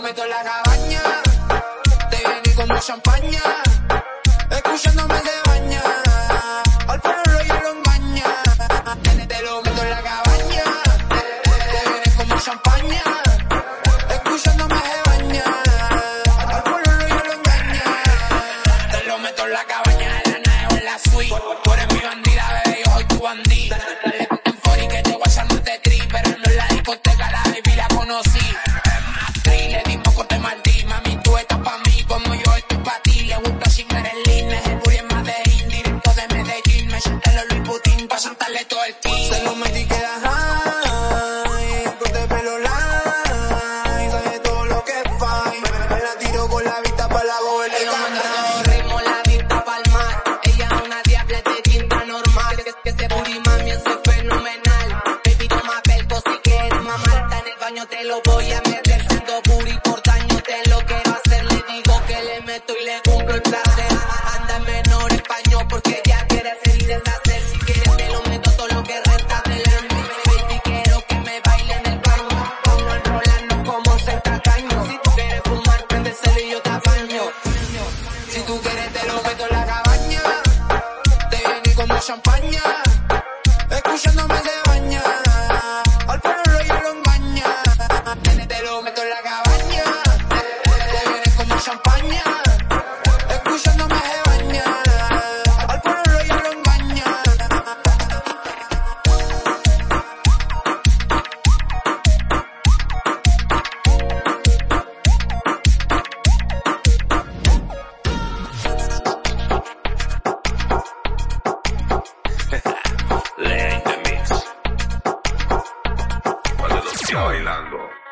meto en la cabaña. Te viene con mi champaña. Escuchándome de baña. Al pueblo yo lo engaña. Te lo meto en la cabaña. Te viene con mi champaña. Escuchándome de baña. Al pueblo yo lo engaña. Te lo meto en la cabaña, en la nave o en la suite. Tú eres mi bandida, bebé, yo soy tu bandida. Dimos corte Martí, mami, tú estás pa' mí como yo estoy pa' ti. Le gusta chingar en línea, el booty en Medellín, directo de Medellín. Me senté en Louis Vuitton pa' soltarle todo el team. Se lo metí que da high, corte pelo light, sabe todo lo que es fine. Me la tiro con la vista pa' la Ella manda cantar. los ritmos, la vista pa'l mar. Ella es una diabla de tinta normal. Que, que ese booty mami es fenomenal. Baby, toma pelco si quieres mamarte en el baño te lo voy a meter. Tú quieres te lo meto en la cabaña. Te viene con mi champaña. bailando.